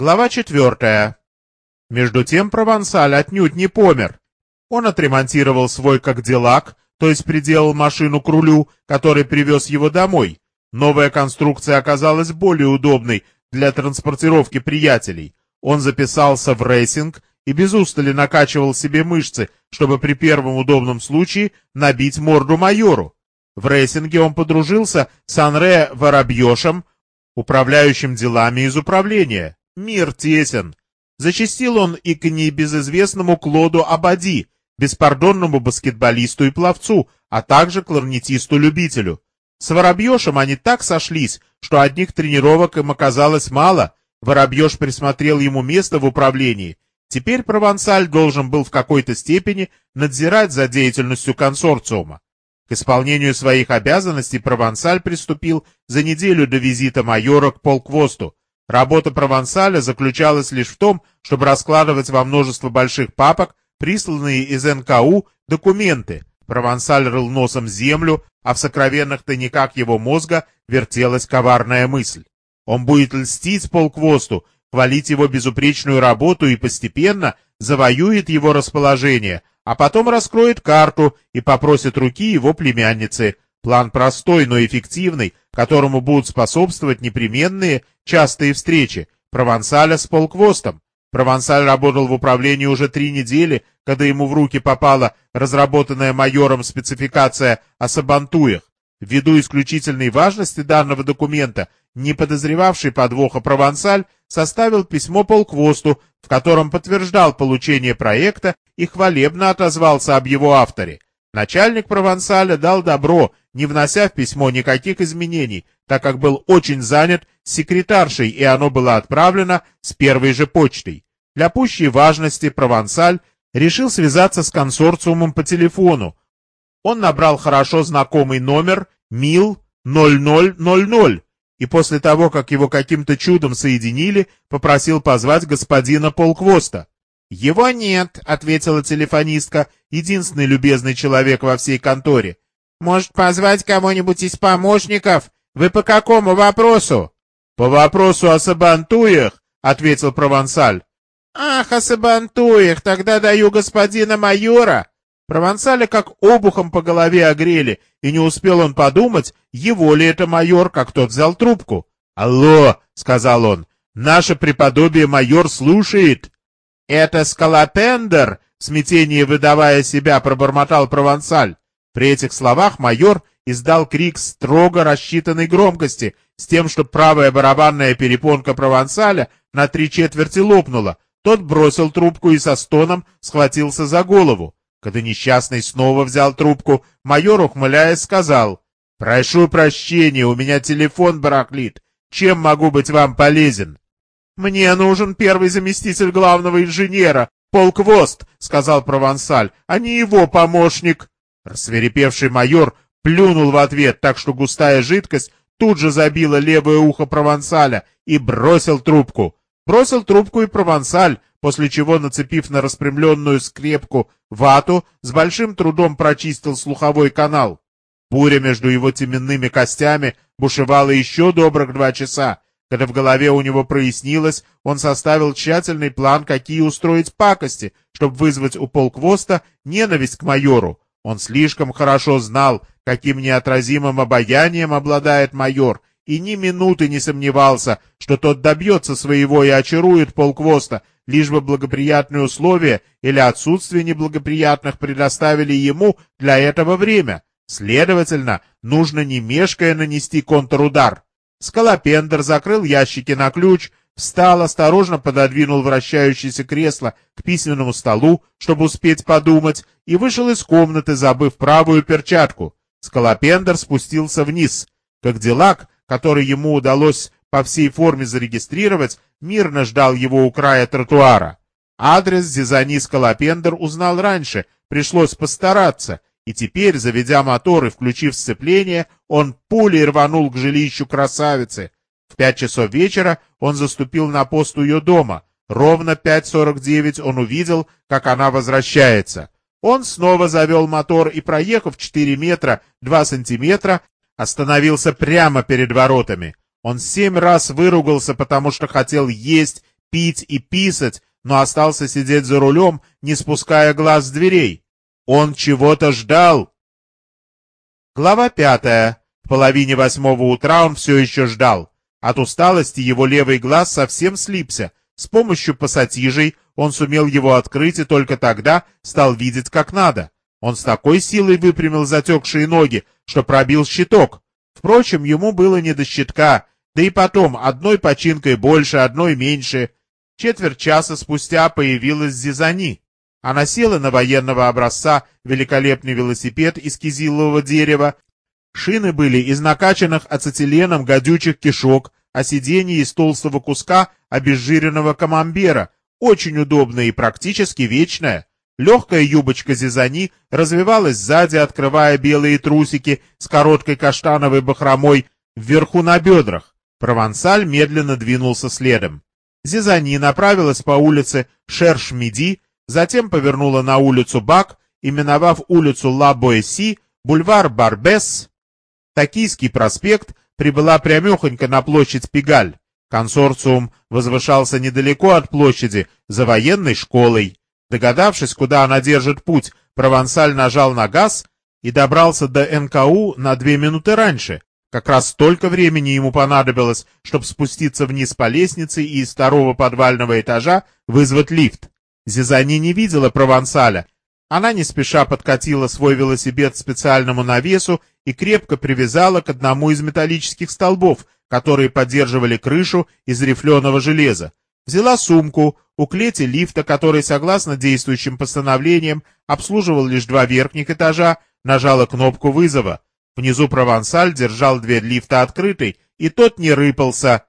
Глава четвертая. Между тем Провансаль отнюдь не помер. Он отремонтировал свой Кагдиллак, то есть приделал машину к рулю, который привез его домой. Новая конструкция оказалась более удобной для транспортировки приятелей. Он записался в рейсинг и без устали накачивал себе мышцы, чтобы при первом удобном случае набить морду майору. В рейсинге он подружился с Анре Воробьешем, управляющим делами из управления. Мир тесен. Зачастил он и к небезызвестному Клоду Абади, беспардонному баскетболисту и пловцу, а также кларнетисту-любителю. С Воробьешем они так сошлись, что одних тренировок им оказалось мало. Воробьеш присмотрел ему место в управлении. Теперь Провансаль должен был в какой-то степени надзирать за деятельностью консорциума. К исполнению своих обязанностей Провансаль приступил за неделю до визита майора к полквосту. Работа Провансаля заключалась лишь в том, чтобы раскладывать во множество больших папок присланные из НКУ документы. Провансаль рыл носом землю, а в сокровенных тайниках его мозга вертелась коварная мысль. Он будет льстить полквосту, хвалить его безупречную работу и постепенно завоюет его расположение, а потом раскроет карту и попросит руки его племянницы. План простой, но эффективный, которому будут способствовать непременные частые встречи Провансаля с полквостом. Провансаль работал в управлении уже три недели, когда ему в руки попала разработанная майором спецификация о сабантуях. Ввиду исключительной важности данного документа, не подозревавший подвоха Провансаль составил письмо полквосту, в котором подтверждал получение проекта и хвалебно отозвался об его авторе. Начальник Провансаля дал добро, не внося в письмо никаких изменений, так как был очень занят секретаршей, и оно было отправлено с первой же почтой. Для пущей важности Провансаль решил связаться с консорциумом по телефону. Он набрал хорошо знакомый номер МИЛ 0000 и после того, как его каким-то чудом соединили, попросил позвать господина Полквоста. «Его нет», — ответила телефонистка, единственный любезный человек во всей конторе. «Может, позвать кого-нибудь из помощников? Вы по какому вопросу?» «По вопросу о Сабантуях», — ответил Провансаль. «Ах, о Сабантуях, тогда даю господина майора». Провансаля как обухом по голове огрели, и не успел он подумать, его ли это майор, как тот взял трубку. «Алло!» — сказал он. «Наше преподобие майор слушает!» «Это Скалопендер!» — в смятении выдавая себя, пробормотал Провансаль. При этих словах майор издал крик строго рассчитанной громкости, с тем, что правая барабанная перепонка Провансаля на три четверти лопнула. Тот бросил трубку и со стоном схватился за голову. Когда несчастный снова взял трубку, майор, ухмыляясь, сказал, «Прошу прощения, у меня телефон барахлит. Чем могу быть вам полезен?» «Мне нужен первый заместитель главного инженера, полквост», — сказал Провансаль, — «а не его помощник». Рассверепевший майор плюнул в ответ, так что густая жидкость тут же забила левое ухо Провансаля и бросил трубку. Бросил трубку и Провансаль, после чего, нацепив на распрямленную скрепку вату, с большим трудом прочистил слуховой канал. Буря между его теменными костями бушевала еще добрых два часа. Когда в голове у него прояснилось, он составил тщательный план, какие устроить пакости, чтобы вызвать у полквоста ненависть к майору. Он слишком хорошо знал, каким неотразимым обаянием обладает майор, и ни минуты не сомневался, что тот добьется своего и очарует полквоста, лишь бы благоприятные условия или отсутствие неблагоприятных предоставили ему для этого время. Следовательно, нужно не мешкая нанести контрудар. Скалопендер закрыл ящики на ключ, встал, осторожно пододвинул вращающееся кресло к письменному столу, чтобы успеть подумать, и вышел из комнаты, забыв правую перчатку. Скалопендер спустился вниз. Как делак, который ему удалось по всей форме зарегистрировать, мирно ждал его у края тротуара. Адрес Зизани Скалопендер узнал раньше, пришлось постараться, и теперь, заведя мотор и включив сцепление, он пулей рванул к жилищу красавицы. В пять часов вечера он заступил на пост ее дома. Ровно 5.49 он увидел, как она возвращается. Он снова завел мотор и, проехав 4 метра 2 сантиметра, остановился прямо перед воротами. Он семь раз выругался, потому что хотел есть, пить и писать, но остался сидеть за рулем, не спуская глаз с дверей. Он чего-то ждал. Глава пятая. В половине восьмого утра он все еще ждал. От усталости его левый глаз совсем слипся. С помощью пассатижей он сумел его открыть и только тогда стал видеть как надо. Он с такой силой выпрямил затекшие ноги, что пробил щиток. Впрочем, ему было не до щитка, да и потом одной починкой больше, одной меньше. Четверть часа спустя появилась Зизани. Она села на военного образца великолепный велосипед из кизилового дерева. Шины были из накачанных ацетиленом гадючих кишок, а сиденье из толстого куска обезжиренного камамбера, очень удобное и практически вечное. Легкая юбочка Зизани развивалась сзади, открывая белые трусики с короткой каштановой бахромой вверху на бедрах. Провансаль медленно двинулся следом. Зизани направилась по улице Шерш-Миди, затем повернула на улицу Бак и, миновав улицу Ла-Боэси, бульвар Барбес, Токийский проспект, прибыла прямехонько на площадь Пигаль. Консорциум возвышался недалеко от площади, за военной школой. Догадавшись, куда она держит путь, Провансаль нажал на газ и добрался до НКУ на две минуты раньше. Как раз столько времени ему понадобилось, чтобы спуститься вниз по лестнице и из второго подвального этажа вызвать лифт. Зизани не видела Провансаля. Она не спеша подкатила свой велосипед к специальному навесу и крепко привязала к одному из металлических столбов, которые поддерживали крышу из рифленого железа. Взяла сумку, у клети лифта, который, согласно действующим постановлениям, обслуживал лишь два верхних этажа, нажала кнопку вызова. Внизу Провансаль держал дверь лифта открытой, и тот не рыпался.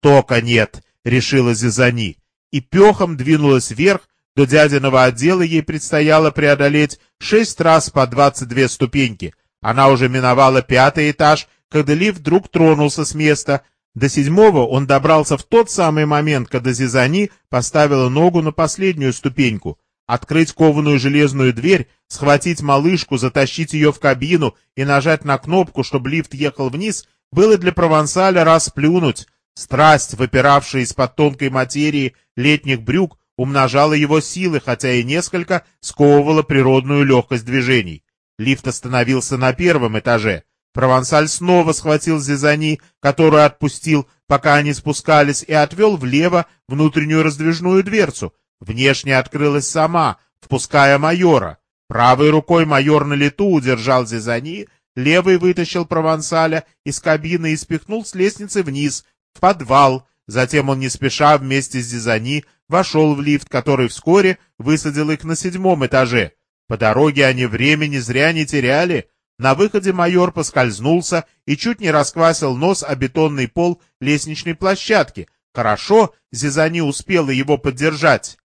«Тока нет», — решила Зизани, и пехом двинулась вверх, до дядиного отдела ей предстояло преодолеть шесть раз по двадцать две ступеньки. Она уже миновала пятый этаж, когда лифт вдруг тронулся с места — до седьмого он добрался в тот самый момент, когда Зизани поставила ногу на последнюю ступеньку. Открыть кованую железную дверь, схватить малышку, затащить ее в кабину и нажать на кнопку, чтобы лифт ехал вниз, было для Провансаля расплюнуть. Страсть, выпиравшая из-под тонкой материи летних брюк, умножала его силы, хотя и несколько сковывала природную легкость движений. Лифт остановился на первом этаже. Провансаль снова схватил Зизани, которую отпустил, пока они спускались, и отвел влево внутреннюю раздвижную дверцу. Внешне открылась сама, впуская майора. Правой рукой майор на лету удержал Зизани, левой вытащил Провансаля из кабины и спихнул с лестницы вниз, в подвал. Затем он не спеша вместе с Зизани вошел в лифт, который вскоре высадил их на седьмом этаже. По дороге они времени зря не теряли, на выходе майор поскользнулся и чуть не расквасил нос о бетонный пол лестничной площадки. Хорошо, Зизани успела его поддержать.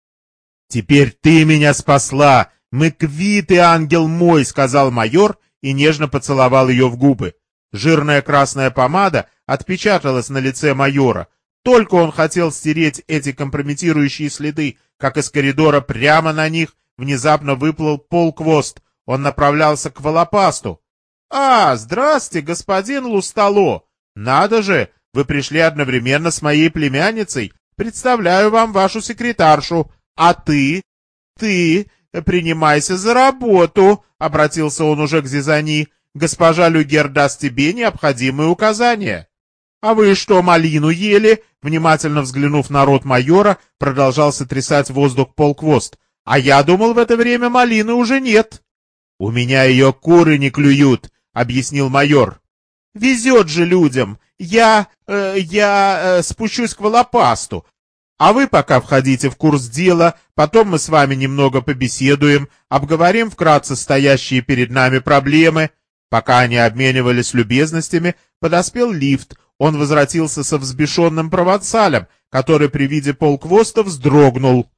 «Теперь ты меня спасла! Мы квиты, ангел мой!» — сказал майор и нежно поцеловал ее в губы. Жирная красная помада отпечаталась на лице майора. Только он хотел стереть эти компрометирующие следы, как из коридора прямо на них внезапно выплыл полквост. Он направлялся к Волопасту. «А, здрасте, господин Лустало! Надо же, вы пришли одновременно с моей племянницей. Представляю вам вашу секретаршу. А ты? Ты? Принимайся за работу!» — обратился он уже к Зизани. «Госпожа Люгер даст тебе необходимые указания». «А вы что, малину ели?» Внимательно взглянув на рот майора, продолжал сотрясать воздух полквост. «А я думал, в это время малины уже нет». «У меня ее куры не клюют», — объяснил майор. «Везет же людям! Я... Э, я э, спущусь к Волопасту, а вы пока входите в курс дела, потом мы с вами немного побеседуем, обговорим вкратце стоящие перед нами проблемы». Пока они обменивались любезностями, подоспел лифт, он возвратился со взбешенным провансалем, который при виде полквоста вздрогнул.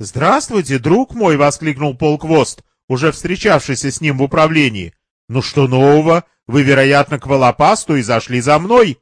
«Здравствуйте, друг мой!» — воскликнул полквост, уже встречавшийся с ним в управлении. «Ну что нового? Вы, вероятно, к Волопасту и зашли за мной?»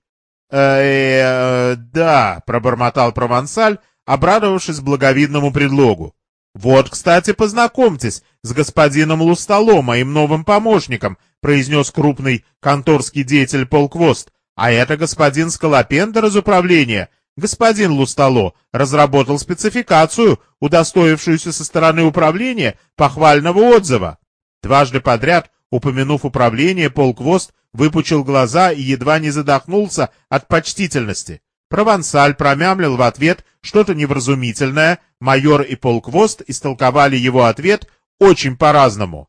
«Э, -э да», — пробормотал Провансаль, обрадовавшись благовидному предлогу. «Вот, кстати, познакомьтесь с господином Лустало, моим новым помощником», — произнес крупный конторский деятель Полквост. «А это господин Скалопендер из управления. Господин Лустало разработал спецификацию, удостоившуюся со стороны управления похвального отзыва. Дважды подряд, упомянув управление, полквост выпучил глаза и едва не задохнулся от почтительности. Провансаль промямлил в ответ что-то невразумительное, майор и полквост истолковали его ответ очень по-разному.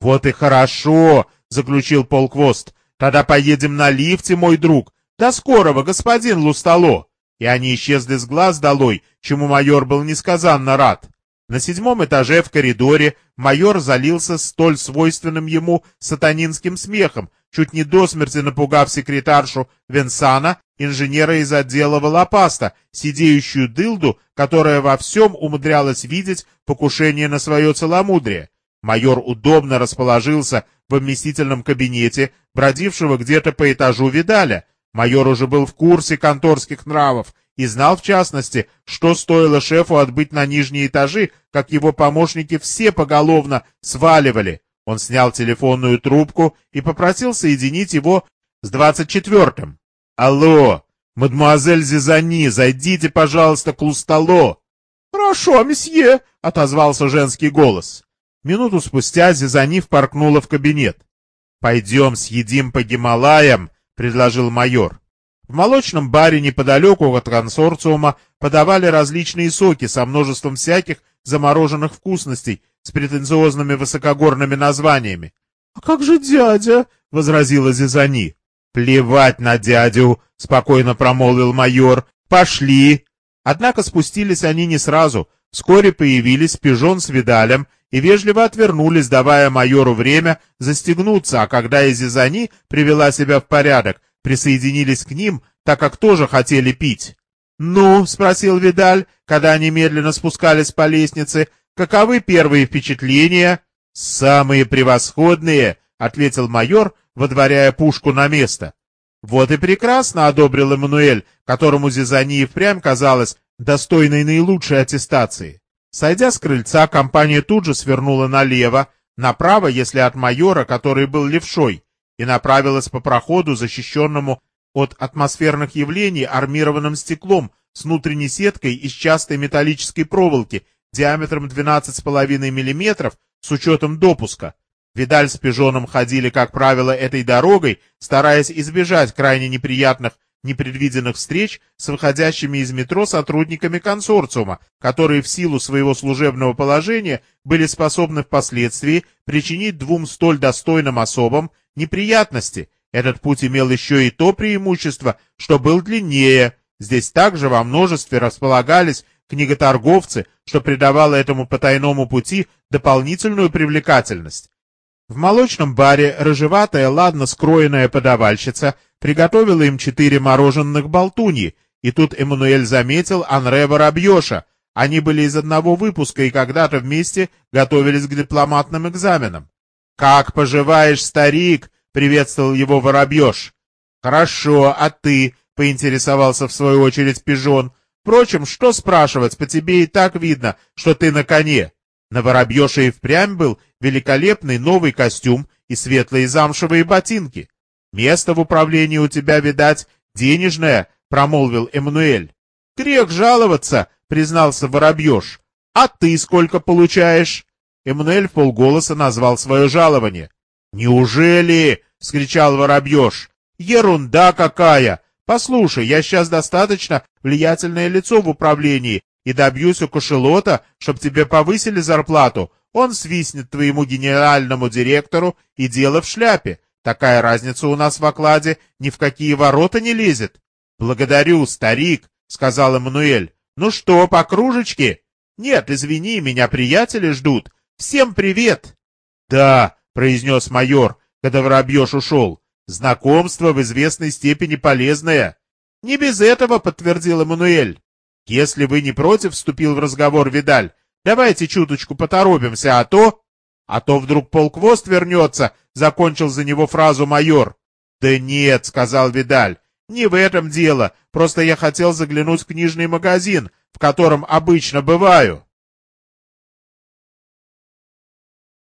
«Вот и хорошо», — заключил полквост, — «тогда поедем на лифте, мой друг. До скорого, господин Лустало» и они исчезли с глаз долой, чему майор был несказанно рад. На седьмом этаже в коридоре майор залился столь свойственным ему сатанинским смехом, чуть не до смерти напугав секретаршу Венсана, инженера из отдела Волопаста, сидеющую дылду, которая во всем умудрялась видеть покушение на свое целомудрие. Майор удобно расположился в вместительном кабинете, бродившего где-то по этажу Видаля, Майор уже был в курсе конторских нравов и знал, в частности, что стоило шефу отбыть на нижние этажи, как его помощники все поголовно сваливали. Он снял телефонную трубку и попросил соединить его с двадцать четвертым. «Алло, мадемуазель Зизани, зайдите, пожалуйста, к Лустало!» «Хорошо, месье!» — отозвался женский голос. Минуту спустя Зизани впоркнула в кабинет. «Пойдем съедим по Гималаям предложил майор. В молочном баре неподалеку от консорциума подавали различные соки со множеством всяких замороженных вкусностей с претенциозными высокогорными названиями. — А как же дядя? — возразила Зизани. — Плевать на дядю, — спокойно промолвил майор. — Пошли. Однако спустились они не сразу. Вскоре появились пижон с видалем и вежливо отвернулись, давая майору время застегнуться, а когда Изизани привела себя в порядок, присоединились к ним, так как тоже хотели пить. «Ну?» — спросил Видаль, когда они медленно спускались по лестнице. «Каковы первые впечатления?» «Самые превосходные!» — ответил майор, водворяя пушку на место. «Вот и прекрасно!» — одобрил Эммануэль, которому Зизани и впрямь казалось достойной наилучшей аттестации. Сойдя с крыльца, компания тут же свернула налево, направо, если от майора, который был левшой, и направилась по проходу, защищенному от атмосферных явлений армированным стеклом с внутренней сеткой из частой металлической проволоки диаметром 12,5 мм с учетом допуска. Видаль с Пижоном ходили, как правило, этой дорогой, стараясь избежать крайне неприятных непредвиденных встреч с выходящими из метро сотрудниками консорциума, которые в силу своего служебного положения были способны впоследствии причинить двум столь достойным особам неприятности. Этот путь имел еще и то преимущество, что был длиннее. Здесь также во множестве располагались книготорговцы, что придавало этому потайному пути дополнительную привлекательность. В молочном баре рыжеватая, ладно скроенная подавальщица приготовила им четыре мороженых болтуньи, и тут Эммануэль заметил Анре Воробьеша. Они были из одного выпуска и когда-то вместе готовились к дипломатным экзаменам. «Как поживаешь, старик?» — приветствовал его Воробьеш. «Хорошо, а ты?» — поинтересовался в свою очередь Пижон. «Впрочем, что спрашивать, по тебе и так видно, что ты на коне». На Воробьеше и впрямь был великолепный новый костюм и светлые замшевые ботинки. «Место в управлении у тебя, видать, денежное», — промолвил Эммануэль. «Грех жаловаться», — признался Воробьеш. «А ты сколько получаешь?» Эммануэль полголоса назвал свое жалование. «Неужели?» — скричал Воробьеш. «Ерунда какая! Послушай, я сейчас достаточно влиятельное лицо в управлении, и добьюсь у кошелота, чтоб тебе повысили зарплату, он свистнет твоему генеральному директору и дело в шляпе. Такая разница у нас в окладе ни в какие ворота не лезет. Благодарю, старик, сказал Эммануэль. Ну что, по кружечке? Нет, извини, меня приятели ждут. Всем привет. Да, произнес майор, когда Воробьеш ушел. Знакомство в известной степени полезное. Не без этого, подтвердил Эммануэль. «Если вы не против, — вступил в разговор Видаль, — давайте чуточку поторопимся, а то...» «А то вдруг полквост вернется», — закончил за него фразу майор. «Да нет», — сказал Видаль, — «не в этом дело, просто я хотел заглянуть в книжный магазин, в котором обычно бываю».